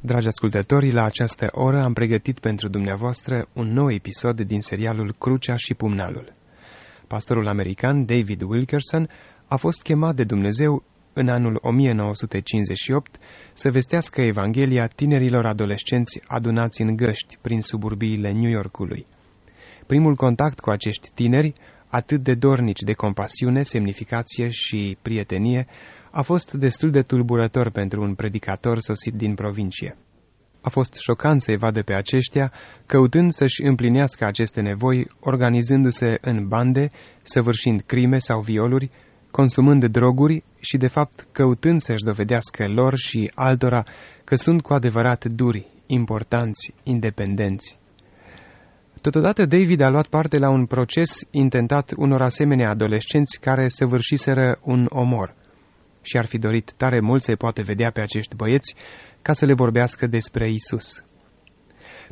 Dragi ascultători, la această oră am pregătit pentru dumneavoastră un nou episod din serialul Crucea și Pumnalul. Pastorul american David Wilkerson a fost chemat de Dumnezeu în anul 1958 să vestească Evanghelia tinerilor adolescenți adunați în găști prin suburbiile New Yorkului. Primul contact cu acești tineri, atât de dornici de compasiune, semnificație și prietenie, a fost destul de tulburător pentru un predicator sosit din provincie. A fost șocant să-i vadă pe aceștia, căutând să-și împlinească aceste nevoi, organizându-se în bande, săvârșind crime sau violuri, consumând droguri și, de fapt, căutând să-și dovedească lor și altora că sunt cu adevărat duri, importanți, independenți. Totodată David a luat parte la un proces intentat unor asemenea adolescenți care săvârșiseră un omor și ar fi dorit tare mult să-i poate vedea pe acești băieți ca să le vorbească despre Isus.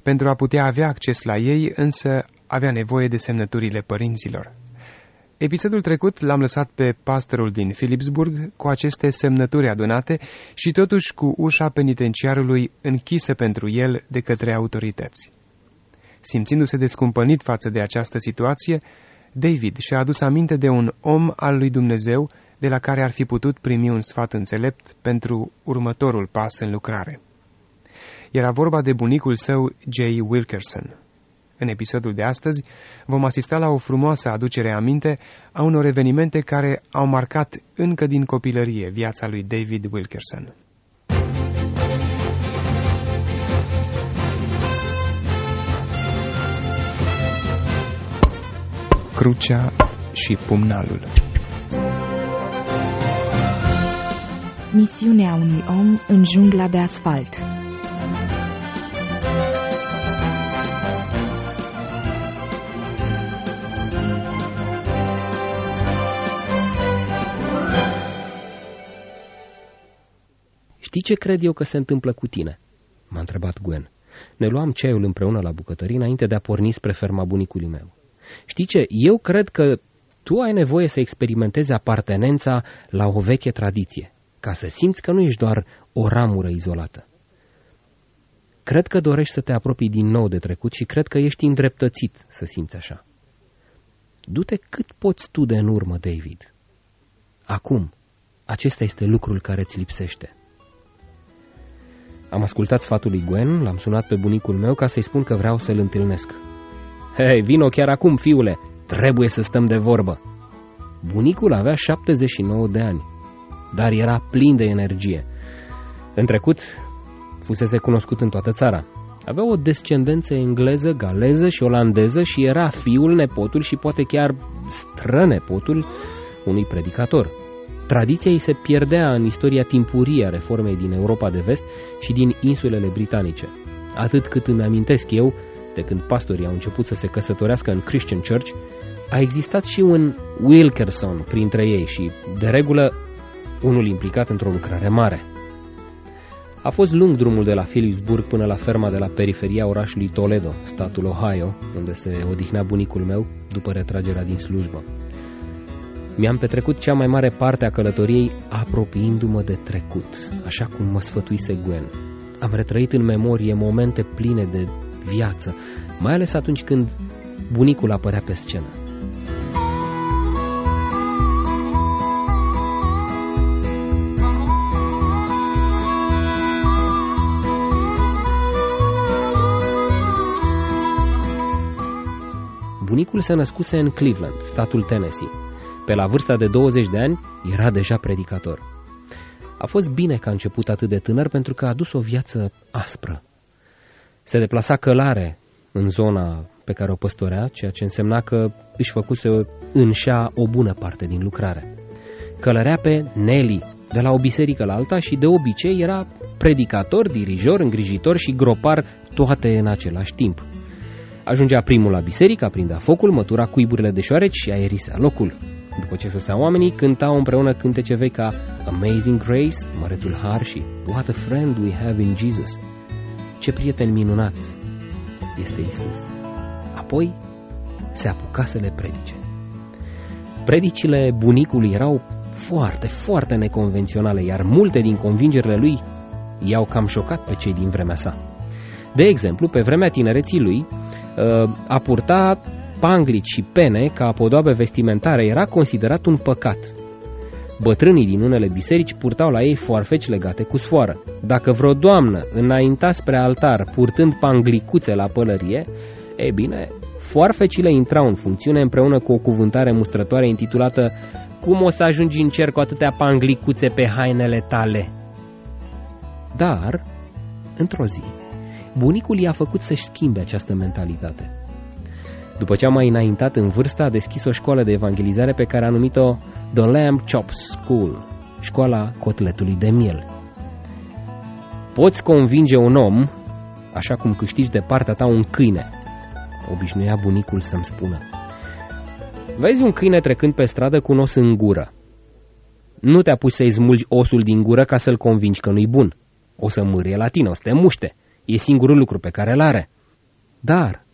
Pentru a putea avea acces la ei, însă, avea nevoie de semnăturile părinților. Episodul trecut l-am lăsat pe pastorul din Philipsburg cu aceste semnături adunate și totuși cu ușa penitenciarului închisă pentru el de către autorități. Simțindu-se descumpănit față de această situație, David și-a adus aminte de un om al lui Dumnezeu de la care ar fi putut primi un sfat înțelept pentru următorul pas în lucrare. Era vorba de bunicul său, J. Wilkerson. În episodul de astăzi vom asista la o frumoasă aducere aminte a unor evenimente care au marcat încă din copilărie viața lui David Wilkerson. Crucea și pumnalul Misiunea unui om în jungla de asfalt Știi ce cred eu că se întâmplă cu tine?" m-a întrebat Gwen. Ne luam ceaiul împreună la bucătărie înainte de a porni spre ferma bunicului meu. Știi ce? Eu cred că tu ai nevoie să experimentezi apartenența la o veche tradiție, ca să simți că nu ești doar o ramură izolată. Cred că dorești să te apropii din nou de trecut și cred că ești îndreptățit să simți așa. Du-te cât poți tu de în urmă, David. Acum, acesta este lucrul care îți lipsește. Am ascultat sfatul lui Gwen, l-am sunat pe bunicul meu ca să-i spun că vreau să-l întâlnesc. Hei, vino chiar acum, fiule, trebuie să stăm de vorbă. Bunicul avea 79 de ani, dar era plin de energie. În trecut, fusese cunoscut în toată țara. Avea o descendență engleză, galeză și olandeză și era fiul, nepotul și poate chiar strănepotul unui predicator. Tradiția ei se pierdea în istoria timpurie a reformei din Europa de vest și din insulele britanice. Atât cât îmi amintesc eu, de când pastorii au început să se căsătorească în Christian Church, a existat și un Wilkerson printre ei și, de regulă, unul implicat într-o lucrare mare. A fost lung drumul de la Philipsburg până la ferma de la periferia orașului Toledo, statul Ohio, unde se odihnea bunicul meu după retragerea din slujbă. Mi-am petrecut cea mai mare parte a călătoriei apropiindu-mă de trecut, așa cum mă sfătuise Gwen. Am retrăit în memorie momente pline de viață, mai ales atunci când bunicul apărea pe scenă. Bunicul se născuse în Cleveland, statul Tennessee. Pe la vârsta de 20 de ani era deja predicator. A fost bine că a început atât de tânăr pentru că a adus o viață aspră. Se deplasa călare în zona pe care o păstorea, ceea ce însemna că își făcuse înșa o bună parte din lucrare. Călărea pe Nelly, de la o biserică la alta și de obicei era predicator, dirijor, îngrijitor și gropar toate în același timp. Ajungea primul la biserică, aprindea focul, mătura cuiburile de șoareci și aerisea locul. După ce soseau oamenii, cântau împreună cântece vechi ca Amazing Grace, Mărețul Har și What a Friend We Have in Jesus. Ce prieten minunat este Isus. Apoi se apuca să le predice. Predicile bunicului erau foarte, foarte neconvenționale, iar multe din convingerile lui i-au cam șocat pe cei din vremea sa. De exemplu, pe vremea tinereții lui, uh, a purta panglici și pene ca podoabe vestimentare era considerat un păcat. Bătrânii din unele biserici purtau la ei foarfeci legate cu sfoară. Dacă vreo doamnă înainta spre altar purtând panglicuțe la pălărie, e bine, foarfecile intrau în funcțiune împreună cu o cuvântare mustrătoare intitulată Cum o să ajungi în cer cu atâtea panglicuțe pe hainele tale? Dar, într-o zi, bunicul i-a făcut să-și schimbe această mentalitate. După ce a mai înaintat în vârstă, a deschis o școală de evangelizare pe care a numit-o The Lamb Chop School, școala cotletului de miel. Poți convinge un om așa cum câștigi de partea ta un câine, obișnuia bunicul să-mi spună. Vezi un câine trecând pe stradă cu un os în gură. Nu te apuci să-i smulgi osul din gură ca să-l convingi că nu-i bun. O să mârie la tine, o să te muște. E singurul lucru pe care îl are. Dar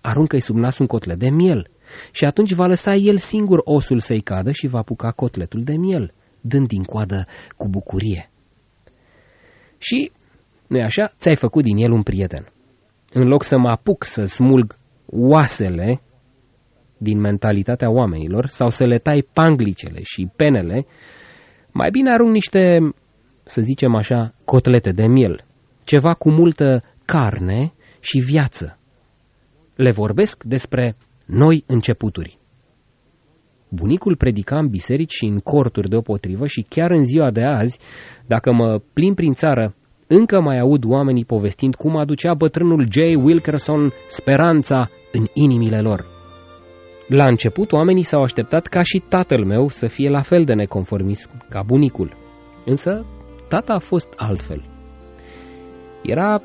aruncă-i sub nas un cotlet de miel și atunci va lăsa el singur osul să-i cadă și va apuca cotletul de miel, dând din coadă cu bucurie. Și, nu așa, ți-ai făcut din el un prieten. În loc să mă apuc să smulg oasele din mentalitatea oamenilor sau să le tai panglicele și penele, mai bine arunc niște, să zicem așa, cotlete de miel, ceva cu multă carne și viață. Le vorbesc despre noi începuturi. Bunicul predica în biserici și în corturi deopotrivă și chiar în ziua de azi, dacă mă plim prin țară, încă mai aud oamenii povestind cum aducea bătrânul J. Wilkerson speranța în inimile lor. La început, oamenii s-au așteptat ca și tatăl meu să fie la fel de neconformist ca bunicul. Însă, tata a fost altfel. Era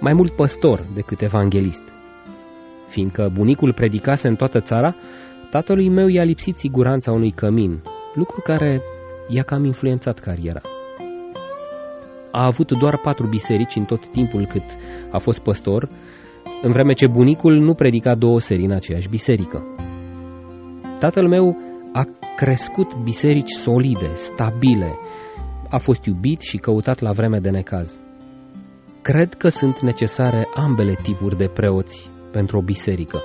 mai mult păstor decât evanghelist. Fiindcă bunicul predicase în toată țara, tatălui meu i-a lipsit siguranța unui cămin, lucru care i-a cam influențat cariera. A avut doar patru biserici în tot timpul cât a fost păstor, în vreme ce bunicul nu predica două serii în aceeași biserică. Tatăl meu a crescut biserici solide, stabile, a fost iubit și căutat la vreme de necaz. Cred că sunt necesare ambele tipuri de preoți pentru o biserică,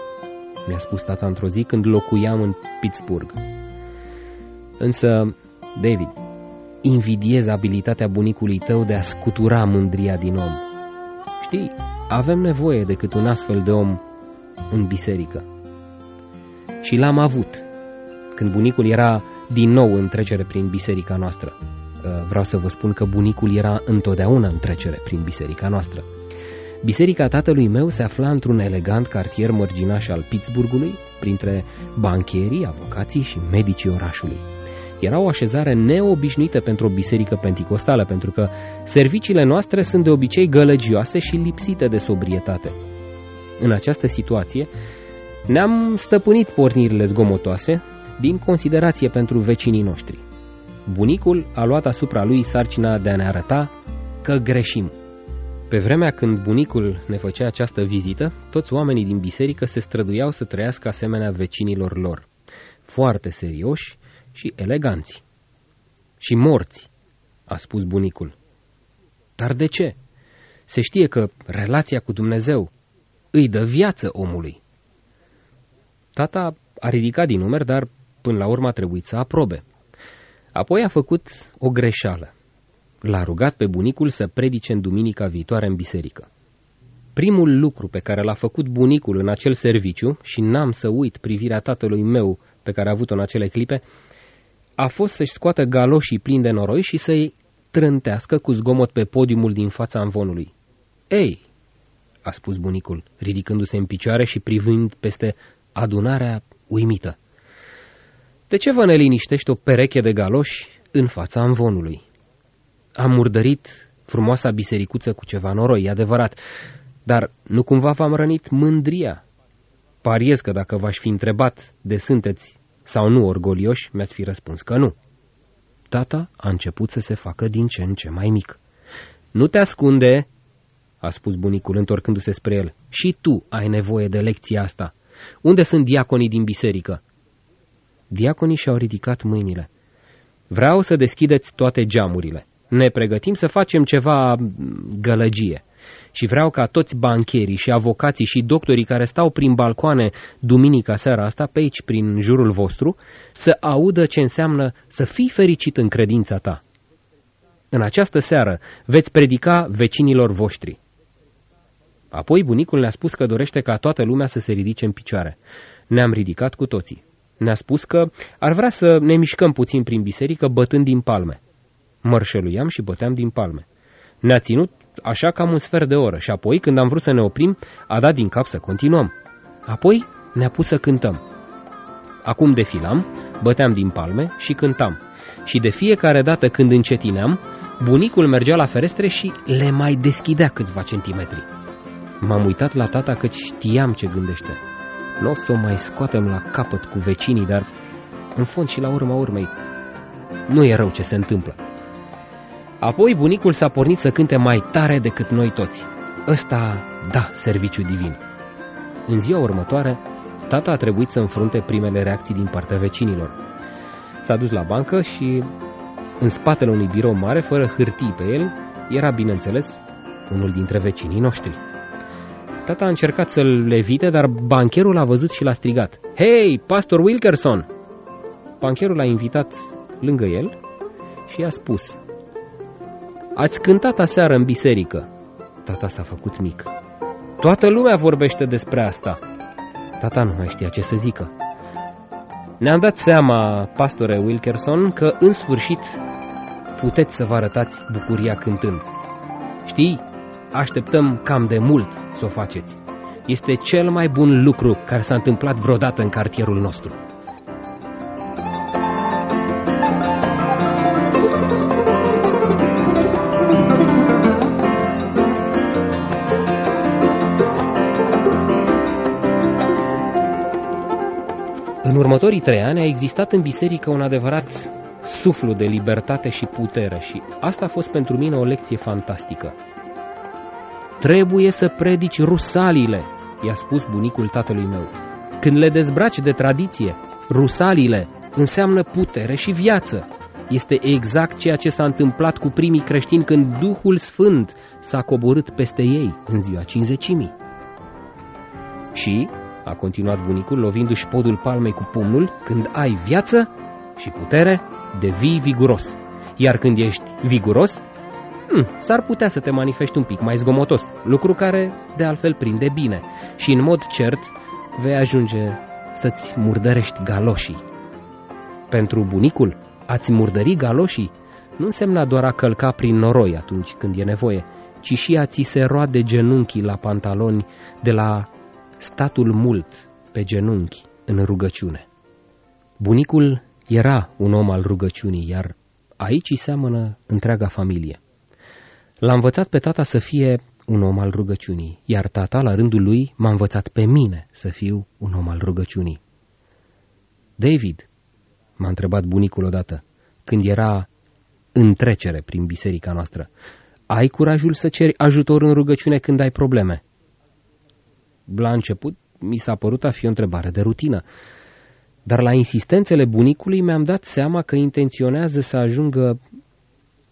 mi-a spus tata într-o zi când locuiam în Pittsburgh. Însă, David, invidiez abilitatea bunicului tău de a scutura mândria din om. Știi, avem nevoie de cât un astfel de om în biserică. Și l-am avut când bunicul era din nou în trecere prin biserica noastră. Uh, vreau să vă spun că bunicul era întotdeauna în trecere prin biserica noastră. Biserica tatălui meu se afla într-un elegant cartier mărginaș al Pittsburghului, printre bancherii, avocații și medicii orașului. Era o așezare neobișnuită pentru o biserică penticostală, pentru că serviciile noastre sunt de obicei gălăgioase și lipsite de sobrietate. În această situație, ne-am stăpânit pornirile zgomotoase din considerație pentru vecinii noștri. Bunicul a luat asupra lui sarcina de a ne arăta că greșim. Pe vremea când bunicul ne făcea această vizită, toți oamenii din biserică se străduiau să trăiască asemenea vecinilor lor, foarte serioși și eleganți. Și morți, a spus bunicul. Dar de ce? Se știe că relația cu Dumnezeu îi dă viață omului. Tata a ridicat din numeri, dar până la urmă a trebuit să aprobe. Apoi a făcut o greșeală. L-a rugat pe bunicul să predice în duminica viitoare în biserică. Primul lucru pe care l-a făcut bunicul în acel serviciu, și n-am să uit privirea tatălui meu pe care a avut-o în acele clipe, a fost să-și scoată galoșii plini de noroi și să-i trântească cu zgomot pe podiumul din fața învonului. Ei, a spus bunicul, ridicându-se în picioare și privind peste adunarea uimită. De ce vă neliniștește o pereche de galoși în fața învonului? Am murdărit frumoasa bisericuță cu ceva noroi, e adevărat, dar nu cumva v-am rănit mândria? Pariez că dacă v-aș fi întrebat de sunteți sau nu orgolioși, mi-ați fi răspuns că nu. Tata a început să se facă din ce în ce mai mic. Nu te ascunde, a spus bunicul întorcându-se spre el. Și tu ai nevoie de lecția asta. Unde sunt diaconii din biserică? Diaconii și-au ridicat mâinile. Vreau să deschideți toate geamurile. Ne pregătim să facem ceva gălăgie. Și vreau ca toți bancherii și avocații și doctorii care stau prin balcoane duminica seara asta, pe aici, prin jurul vostru, să audă ce înseamnă să fii fericit în credința ta. În această seară veți predica vecinilor voștri. Apoi bunicul ne-a spus că dorește ca toată lumea să se ridice în picioare. Ne-am ridicat cu toții. Ne-a spus că ar vrea să ne mișcăm puțin prin biserică bătând din palme. Mărșăluiam și băteam din palme. Ne-a ținut așa cam un sfert de oră și apoi, când am vrut să ne oprim, a dat din cap să continuăm. Apoi ne-a pus să cântăm. Acum defilam, băteam din palme și cântam. Și de fiecare dată când încetineam, bunicul mergea la ferestre și le mai deschidea câțiva centimetri. M-am uitat la tata că știam ce gândește. Nu o să o mai scoatem la capăt cu vecinii, dar în fond și la urma urmei nu e rău ce se întâmplă. Apoi bunicul s-a pornit să cânte mai tare decât noi toți. Ăsta, da, serviciu divin. În ziua următoare, tata a trebuit să înfrunte primele reacții din partea vecinilor. S-a dus la bancă și, în spatele unui birou mare, fără hârtii pe el, era, bineînțeles, unul dintre vecinii noștri. Tata a încercat să-l evite, dar bancherul a văzut și l-a strigat. Hei, pastor Wilkerson! Bancherul l-a invitat lângă el și i-a spus Ați cântat aseară în biserică. Tata s-a făcut mic. Toată lumea vorbește despre asta. Tata nu mai știa ce să zică. Ne-am dat seama, pastore Wilkerson, că în sfârșit puteți să vă arătați bucuria cântând. Știi, așteptăm cam de mult să o faceți. Este cel mai bun lucru care s-a întâmplat vreodată în cartierul nostru. În următorii trei ani a existat în biserică un adevărat suflu de libertate și putere și asta a fost pentru mine o lecție fantastică. Trebuie să predici rusalile, i-a spus bunicul tatălui meu. Când le dezbraci de tradiție, rusalile înseamnă putere și viață. Este exact ceea ce s-a întâmplat cu primii creștini când Duhul Sfânt s-a coborât peste ei în ziua cinzecimii. Și a continuat bunicul, lovindu-și podul palmei cu pumnul, când ai viață și putere, devii viguros. Iar când ești viguros, hmm, s-ar putea să te manifesti un pic mai zgomotos, lucru care de altfel prinde bine și în mod cert vei ajunge să-ți murdărești galoșii. Pentru bunicul, a-ți murdări galoșii nu însemna doar a călca prin noroi atunci când e nevoie, ci și a ți se roade genunchii la pantaloni de la statul mult pe genunchi în rugăciune. Bunicul era un om al rugăciunii, iar aici îi seamănă întreaga familie. L-a învățat pe tata să fie un om al rugăciunii, iar tata, la rândul lui, m-a învățat pe mine să fiu un om al rugăciunii. David, m-a întrebat bunicul odată, când era în trecere prin biserica noastră, ai curajul să ceri ajutor în rugăciune când ai probleme? La început mi s-a părut a fi o întrebare de rutină, dar la insistențele bunicului mi-am dat seama că intenționează să ajungă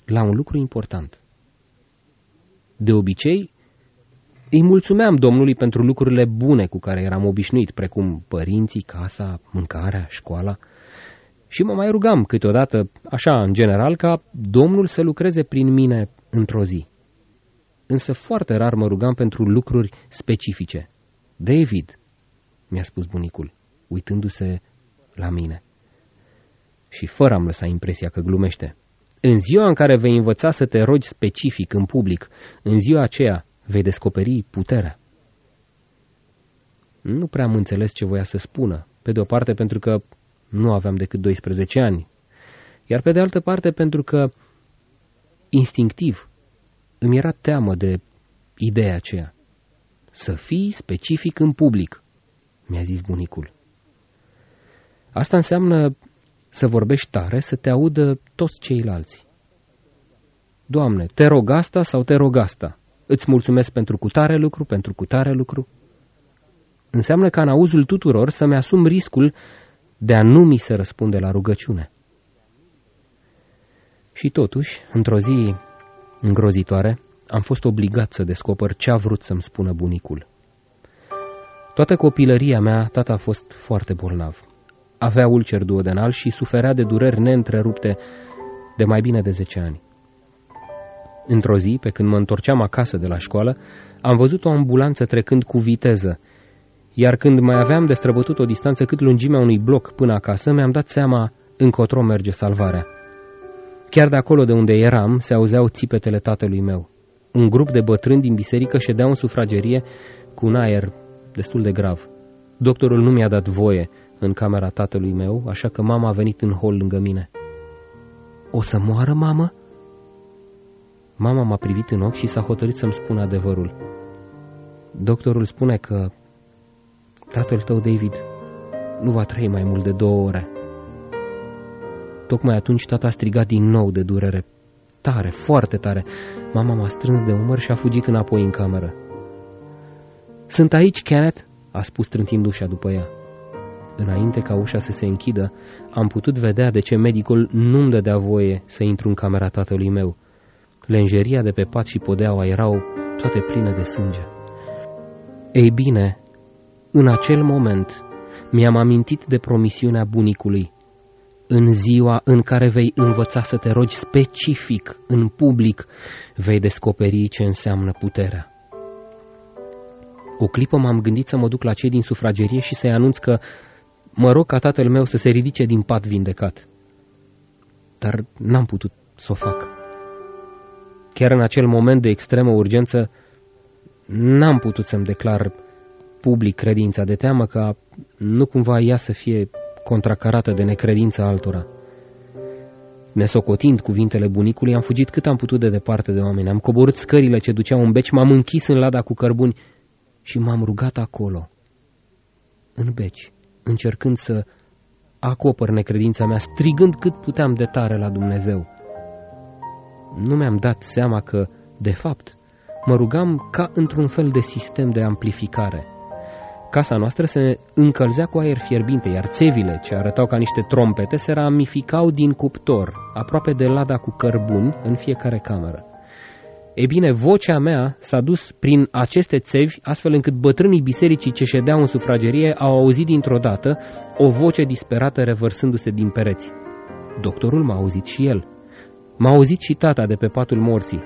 la un lucru important. De obicei, îi mulțumeam Domnului pentru lucrurile bune cu care eram obișnuit, precum părinții, casa, mâncarea, școala, și mă mai rugam câteodată, așa, în general, ca Domnul să lucreze prin mine într-o zi. Însă foarte rar mă rugam pentru lucruri specifice, David, mi-a spus bunicul, uitându-se la mine. Și fără am lăsat impresia că glumește. În ziua în care vei învăța să te rogi specific în public, în ziua aceea vei descoperi puterea. Nu prea am înțeles ce voia să spună, pe de o parte pentru că nu aveam decât 12 ani, iar pe de altă parte pentru că, instinctiv, îmi era teamă de ideea aceea. Să fii specific în public, mi-a zis bunicul. Asta înseamnă să vorbești tare, să te audă toți ceilalți. Doamne, te rog asta sau te rog asta? Îți mulțumesc pentru cutare lucru, pentru cutare lucru? Înseamnă ca în auzul tuturor să-mi asum riscul de a nu mi se răspunde la rugăciune. Și totuși, într-o zi îngrozitoare, am fost obligat să descoper ce a vrut să-mi spună bunicul. Toată copilăria mea, tata a fost foarte bolnav. Avea ulcer duodenal și suferea de dureri neîntrerupte de mai bine de 10 ani. Într-o zi, pe când mă întorceam acasă de la școală, am văzut o ambulanță trecând cu viteză, iar când mai aveam de străbătut o distanță cât lungimea unui bloc până acasă, mi-am dat seama încotro merge salvarea. Chiar de acolo de unde eram, se auzeau țipetele tatălui meu. Un grup de bătrâni din biserică ședeau în sufragerie cu un aer destul de grav. Doctorul nu mi-a dat voie în camera tatălui meu, așa că mama a venit în hol lângă mine. O să moară, mamă?" Mama m-a privit în ochi și s-a hotărât să-mi spună adevărul. Doctorul spune că tatăl tău, David, nu va trăi mai mult de două ore. Tocmai atunci tata a strigat din nou de durere. Tare, foarte tare. Mama m-a strâns de umăr și a fugit înapoi în cameră. Sunt aici, Kenneth?" a spus trântind ușa după ea. Înainte ca ușa să se închidă, am putut vedea de ce medicul nu-mi dădea voie să intru în camera tatălui meu. Lenjeria de pe pat și podeaua erau toate pline de sânge. Ei bine, în acel moment mi-am amintit de promisiunea bunicului. În ziua în care vei învăța să te rogi specific, în public, vei descoperi ce înseamnă puterea. O clipă m-am gândit să mă duc la cei din sufragerie și să-i anunț că mă rog ca tatăl meu să se ridice din pat vindecat. Dar n-am putut să o fac. Chiar în acel moment de extremă urgență, n-am putut să-mi declar public credința de teamă ca nu cumva ea să fie contracarată de necredința altora. Nesocotind cuvintele bunicului, am fugit cât am putut de departe de oameni. Am coborât scările ce duceau în beci, m-am închis în lada cu cărbuni și m-am rugat acolo, în beci, încercând să acopăr necredința mea, strigând cât puteam de tare la Dumnezeu. Nu mi-am dat seama că, de fapt, mă rugam ca într-un fel de sistem de amplificare. Casa noastră se încălzea cu aer fierbinte, iar țevile, ce arătau ca niște trompete, se ramificau din cuptor, aproape de lada cu cărbuni, în fiecare cameră. E bine, vocea mea s-a dus prin aceste țevi, astfel încât bătrânii bisericii ce ședeau în sufragerie au auzit dintr-o dată o voce disperată revărsându-se din pereți. Doctorul m-a auzit și el. M-a auzit și tata de pe patul morții.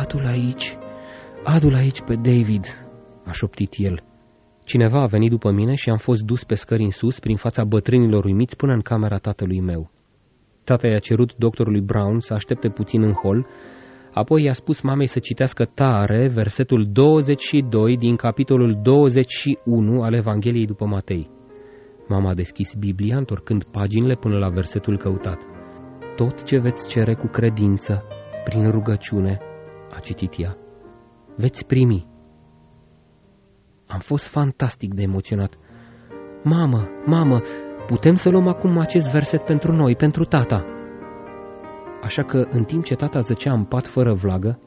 Adu-l aici, adu-l aici pe David, a șoptit el. Cineva a venit după mine și am fost dus pe scări în sus, prin fața bătrânilor uimiți, până în camera tatălui meu. Tata i-a cerut doctorului Brown să aștepte puțin în hol, apoi i-a spus mamei să citească tare versetul 22 din capitolul 21 al Evangheliei după Matei. Mama a deschis Biblia, întorcând paginile până la versetul căutat. Tot ce veți cere cu credință, prin rugăciune, a citit ea, veți primi. Am fost fantastic de emoționat. Mamă, mamă, putem să luăm acum acest verset pentru noi, pentru tata. Așa că, în timp ce tata zăcea în pat fără vlagă,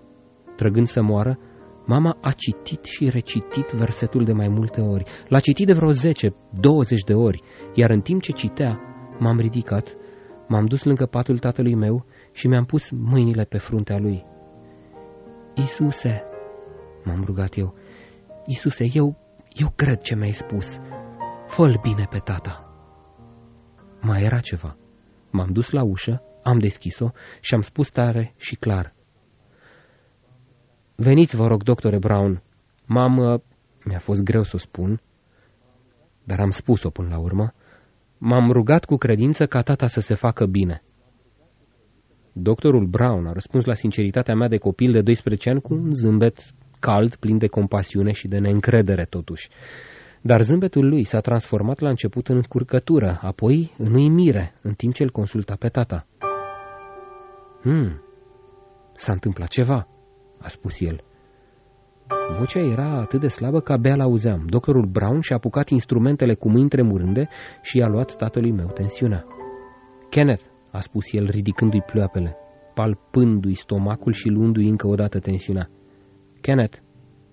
trăgând să moară, mama a citit și recitit versetul de mai multe ori. L-a citit de vreo 10-20 de ori, iar în timp ce citea, m-am ridicat, m-am dus lângă patul tatălui meu și mi-am pus mâinile pe fruntea lui. Isuse, m-am rugat eu, Isuse, eu, eu cred ce mi-ai spus. fă bine pe tata. Mai era ceva. M-am dus la ușă, am deschis-o și am spus tare și clar. Veniți, vă rog, doctore Brown. M-am... Uh, mi-a fost greu să o spun, dar am spus-o până la urmă. M-am rugat cu credință ca tata să se facă bine. Doctorul Brown a răspuns la sinceritatea mea de copil de 12 ani cu un zâmbet cald, plin de compasiune și de neîncredere totuși. Dar zâmbetul lui s-a transformat la început în curcătură, apoi în uimire, în timp ce îl consulta pe tata. Hmm, s-a întâmplat ceva, a spus el. Vocea era atât de slabă că abia l-auzeam. Doctorul Brown și-a apucat instrumentele cu mâini tremurânde și i-a luat tatălui meu tensiunea. Kenneth, a spus el ridicându-i pleoapele, palpându-i stomacul și luându-i încă o dată tensiunea. Kenneth,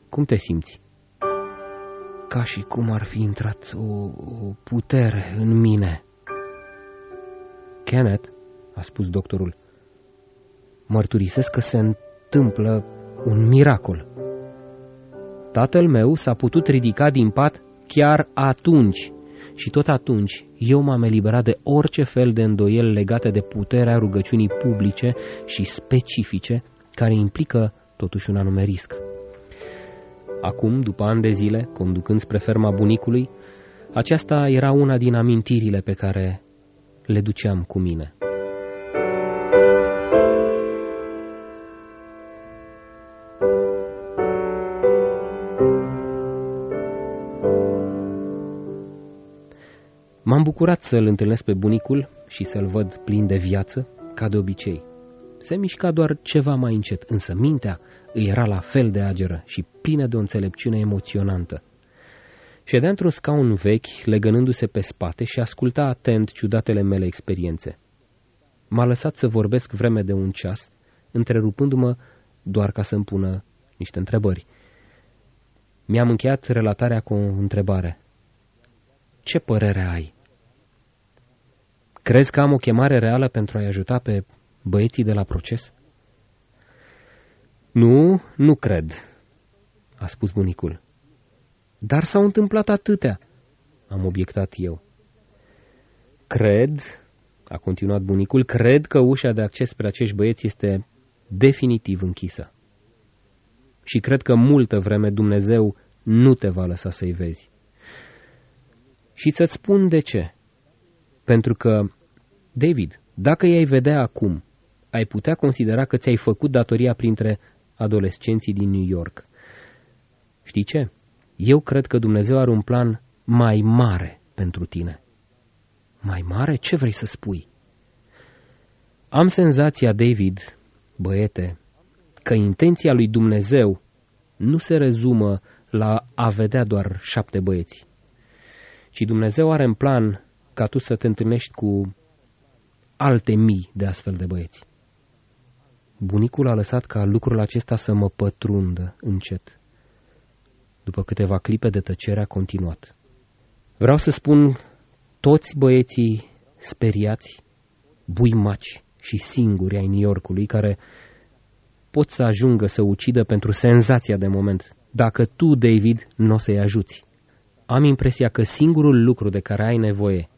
cum te simți? Ca și cum ar fi intrat o, o putere în mine. Kenneth, a spus doctorul, mărturisesc că se întâmplă un miracol. Tatăl meu s-a putut ridica din pat chiar atunci și tot atunci eu m-am eliberat de orice fel de îndoieli legate de puterea rugăciunii publice și specifice care implică totuși un anume risc. Acum, după ani de zile, conducând spre ferma bunicului, aceasta era una din amintirile pe care le duceam cu mine. Bucurat să-l întâlnesc pe bunicul și să-l văd plin de viață, ca de obicei. Se mișca doar ceva mai încet, însă mintea îi era la fel de ageră și plină de o înțelepciune emoționantă. Ședea într-un scaun vechi, legănându-se pe spate și asculta atent ciudatele mele experiențe. M-a lăsat să vorbesc vreme de un ceas, întrerupându-mă doar ca să-mi pună niște întrebări. Mi-am încheiat relatarea cu o întrebare. Ce părere ai? Crezi că am o chemare reală pentru a-i ajuta pe băieții de la proces? Nu, nu cred, a spus bunicul. Dar s-au întâmplat atâtea, am obiectat eu. Cred, a continuat bunicul, cred că ușa de acces spre acești băieți este definitiv închisă. Și cred că multă vreme Dumnezeu nu te va lăsa să-i vezi. Și să-ți spun de ce. Pentru că, David, dacă i-ai vedea acum, ai putea considera că ți-ai făcut datoria printre adolescenții din New York. Știi ce? Eu cred că Dumnezeu are un plan mai mare pentru tine. Mai mare? Ce vrei să spui? Am senzația, David, băiete, că intenția lui Dumnezeu nu se rezumă la a vedea doar șapte băieți, ci Dumnezeu are în plan ca tu să te întâlnești cu alte mii de astfel de băieți. Bunicul a lăsat ca lucrul acesta să mă pătrundă încet. După câteva clipe de tăcere a continuat. Vreau să spun toți băieții speriați, buimaci și singuri ai New Yorkului care pot să ajungă să ucidă pentru senzația de moment, dacă tu, David, nu o să-i ajuți. Am impresia că singurul lucru de care ai nevoie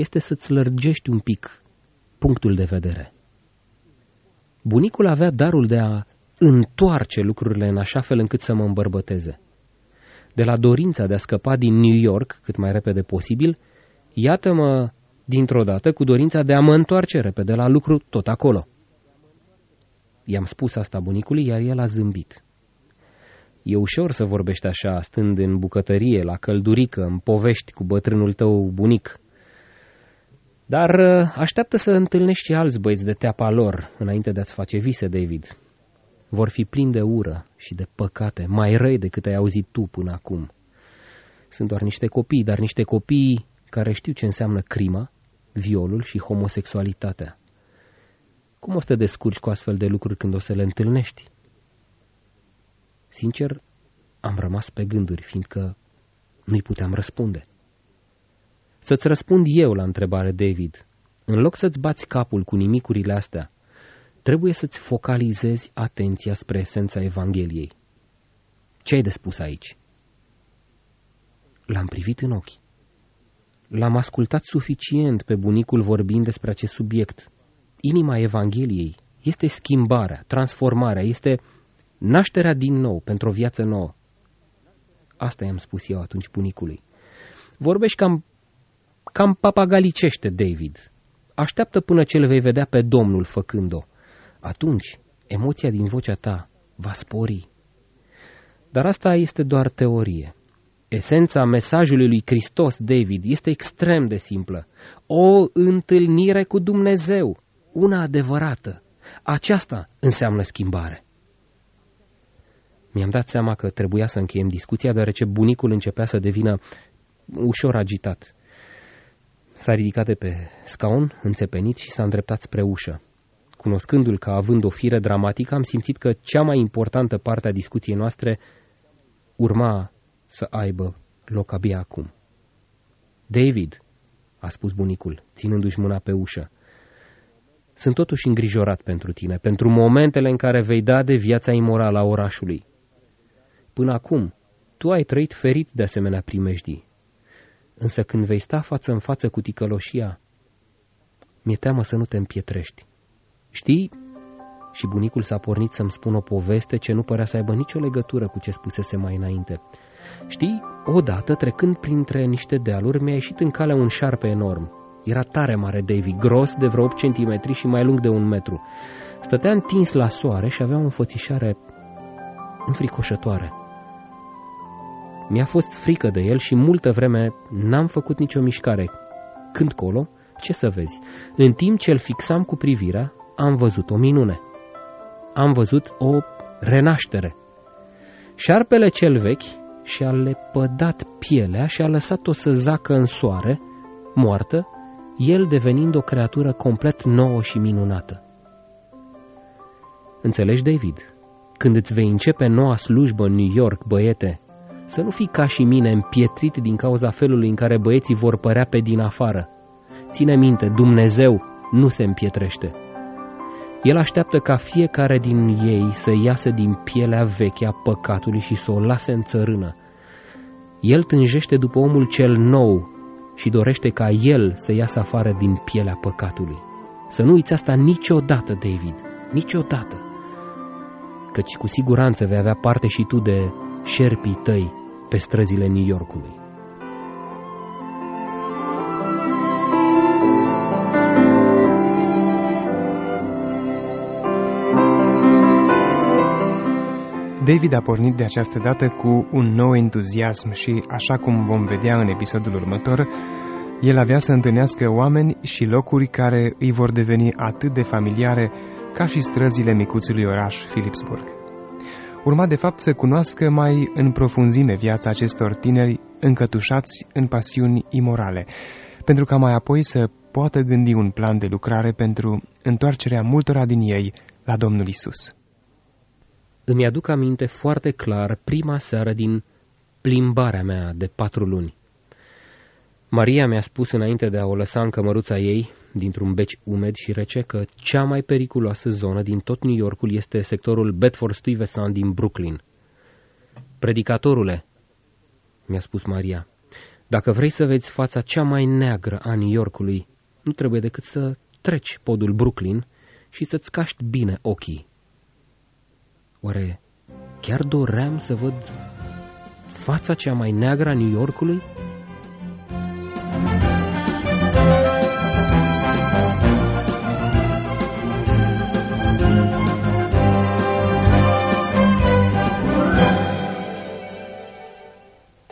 este să-ți lărgești un pic punctul de vedere. Bunicul avea darul de a întoarce lucrurile în așa fel încât să mă îmbărbăteze. De la dorința de a scăpa din New York cât mai repede posibil, iată-mă dintr-o dată cu dorința de a mă întoarce repede la lucru tot acolo. I-am spus asta bunicului, iar el a zâmbit. E ușor să vorbești așa, stând în bucătărie, la căldurică, în povești cu bătrânul tău bunic, dar uh, așteaptă să întâlnești și alți băieți de teapa lor înainte de a-ți face vise, David. Vor fi plini de ură și de păcate, mai răi decât ai auzit tu până acum. Sunt doar niște copii, dar niște copii care știu ce înseamnă crima, violul și homosexualitatea. Cum o să te descurci cu astfel de lucruri când o să le întâlnești? Sincer, am rămas pe gânduri, fiindcă nu-i puteam răspunde. Să-ți răspund eu la întrebare, David. În loc să-ți bați capul cu nimicurile astea, trebuie să-ți focalizezi atenția spre esența Evangheliei. Ce ai de spus aici? L-am privit în ochi. L-am ascultat suficient pe bunicul vorbind despre acest subiect. Inima Evangheliei este schimbarea, transformarea, este nașterea din nou pentru o viață nouă. Asta i-am spus eu atunci bunicului. Vorbești cam Cam papagalicește, David. Așteaptă până ce le vei vedea pe Domnul făcând-o. Atunci, emoția din vocea ta va spori. Dar asta este doar teorie. Esența mesajului lui Hristos, David, este extrem de simplă. O întâlnire cu Dumnezeu, una adevărată. Aceasta înseamnă schimbare. Mi-am dat seama că trebuia să încheiem discuția, deoarece bunicul începea să devină ușor agitat. S-a ridicat de pe scaun, înțepenit și s-a îndreptat spre ușă. Cunoscându-l ca având o fire dramatică, am simțit că cea mai importantă parte a discuției noastre urma să aibă loc abia acum. David, a spus bunicul, ținându-și mâna pe ușă, Sunt totuși îngrijorat pentru tine, pentru momentele în care vei da de viața imorală a orașului. Până acum, tu ai trăit ferit de asemenea primejdii. Însă când vei sta față în față cu ticăloșia, mi-e teamă să nu te împietrești. Știi? Și bunicul s-a pornit să-mi spună o poveste ce nu părea să aibă nicio legătură cu ce spusese mai înainte. Știi, odată, trecând printre niște dealuri, mi-a ieșit în cale un șarpe enorm. Era tare mare Davy, gros de vreo 8 cm și mai lung de un metru. Stătea întins la soare și avea o înfățișare înfricoșătoare. Mi-a fost frică de el și multă vreme n-am făcut nicio mișcare. Când colo, ce să vezi, în timp ce îl fixam cu privirea, am văzut o minune. Am văzut o renaștere. Șarpele cel vechi și-a lepădat pielea și a lăsat-o să zacă în soare, moartă, el devenind o creatură complet nouă și minunată. Înțelegi, David? Când îți vei începe noua slujbă în New York, băiete, să nu fii ca și mine împietrit din cauza felului în care băieții vor părea pe din afară. Ține minte, Dumnezeu nu se împietrește. El așteaptă ca fiecare din ei să iasă din pielea veche a păcatului și să o lase în țărână. El tânjește după omul cel nou și dorește ca el să iasă afară din pielea păcatului. Să nu uiți asta niciodată, David, niciodată. Căci cu siguranță vei avea parte și tu de șerpii tăi pe străzile New Yorkului. David a pornit de această dată cu un nou entuziasm și, așa cum vom vedea în episodul următor, el avea să întâlnească oameni și locuri care îi vor deveni atât de familiare ca și străzile micuțului oraș Philipsburg. Urma de fapt să cunoască mai în profunzime viața acestor tineri încătușați în pasiuni imorale, pentru ca mai apoi să poată gândi un plan de lucrare pentru întoarcerea multora din ei la Domnul Isus. Îmi aduc aminte foarte clar prima seară din plimbarea mea de patru luni. Maria mi-a spus înainte de a o lăsa în cămăruța ei, dintr-un beci umed și rece, că cea mai periculoasă zonă din tot New Yorkul este sectorul Bedford-Stuyvesant din Brooklyn. Predicatorule, mi-a spus Maria, dacă vrei să vezi fața cea mai neagră a New Yorkului, nu trebuie decât să treci podul Brooklyn și să-ți caști bine ochii. Oare chiar doream să văd fața cea mai neagră a New Yorkului?